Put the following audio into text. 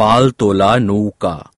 पाल तोला नौका